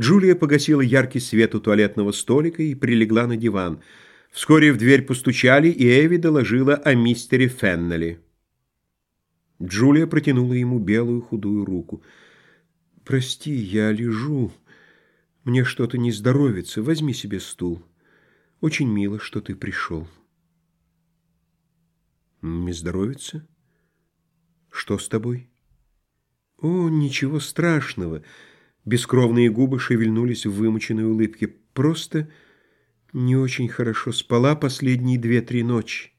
Джулия погасила яркий свет у туалетного столика и прилегла на диван. Вскоре в дверь постучали, и Эви доложила о мистере Феннелли. Джулия протянула ему белую худую руку. «Прости, я лежу. Мне что-то не здоровится. Возьми себе стул. Очень мило, что ты пришел». «Не здоровится? Что с тобой?» «О, ничего страшного». Бескровные губы шевельнулись в вымученной улыбке. Просто не очень хорошо спала последние две-три ночи.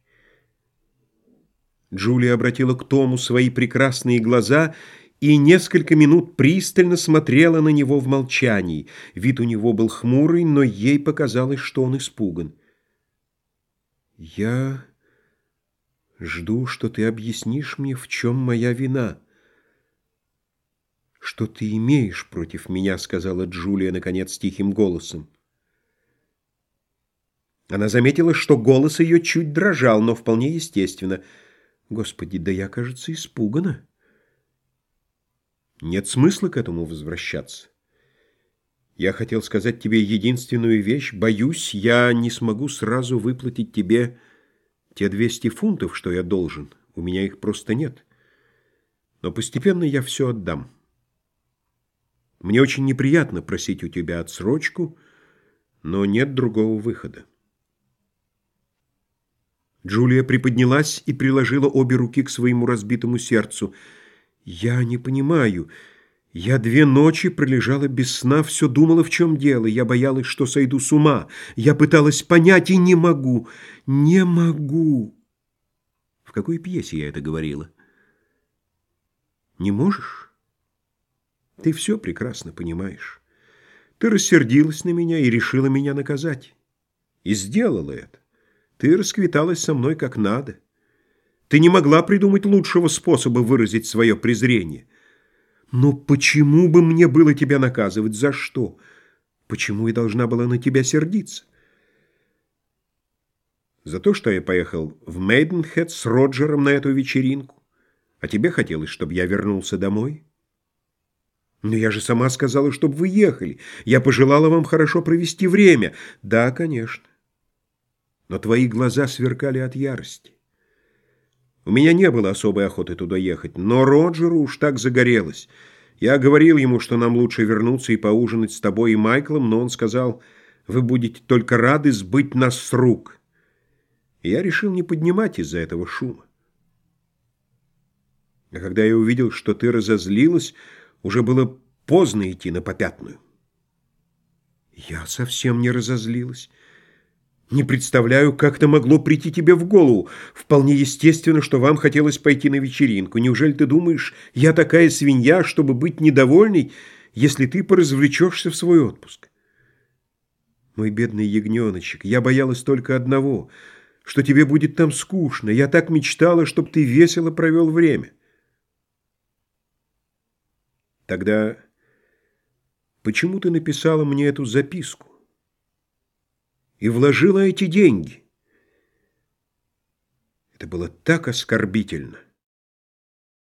Джулия обратила к Тому свои прекрасные глаза и несколько минут пристально смотрела на него в молчании. Вид у него был хмурый, но ей показалось, что он испуган. «Я жду, что ты объяснишь мне, в чем моя вина» что ты имеешь против меня», — сказала Джулия, наконец, тихим голосом. Она заметила, что голос ее чуть дрожал, но вполне естественно. «Господи, да я, кажется, испугана». Нет смысла к этому возвращаться. Я хотел сказать тебе единственную вещь. Боюсь, я не смогу сразу выплатить тебе те 200 фунтов, что я должен. У меня их просто нет. Но постепенно я все отдам. Мне очень неприятно просить у тебя отсрочку, но нет другого выхода. Джулия приподнялась и приложила обе руки к своему разбитому сердцу. «Я не понимаю. Я две ночи пролежала без сна, все думала, в чем дело. Я боялась, что сойду с ума. Я пыталась понять и не могу. Не могу». В какой пьесе я это говорила? «Не можешь?» Ты все прекрасно понимаешь. Ты рассердилась на меня и решила меня наказать. И сделала это. Ты расквиталась со мной как надо. Ты не могла придумать лучшего способа выразить свое презрение. Но почему бы мне было тебя наказывать? За что? Почему я должна была на тебя сердиться? За то, что я поехал в Мейденхед с Роджером на эту вечеринку. А тебе хотелось, чтобы я вернулся домой? «Но я же сама сказала, чтобы вы ехали. Я пожелала вам хорошо провести время». «Да, конечно. Но твои глаза сверкали от ярости. У меня не было особой охоты туда ехать, но Роджеру уж так загорелось. Я говорил ему, что нам лучше вернуться и поужинать с тобой и Майклом, но он сказал, вы будете только рады сбыть нас с рук. И я решил не поднимать из-за этого шума. А когда я увидел, что ты разозлилась, уже было поздно идти на попятную. Я совсем не разозлилась. Не представляю, как это могло прийти тебе в голову. Вполне естественно, что вам хотелось пойти на вечеринку. Неужели ты думаешь, я такая свинья, чтобы быть недовольной, если ты поразвлечешься в свой отпуск? Мой бедный ягненочек, я боялась только одного, что тебе будет там скучно. Я так мечтала, чтобы ты весело провел время. Тогда почему ты написала мне эту записку и вложила эти деньги? Это было так оскорбительно.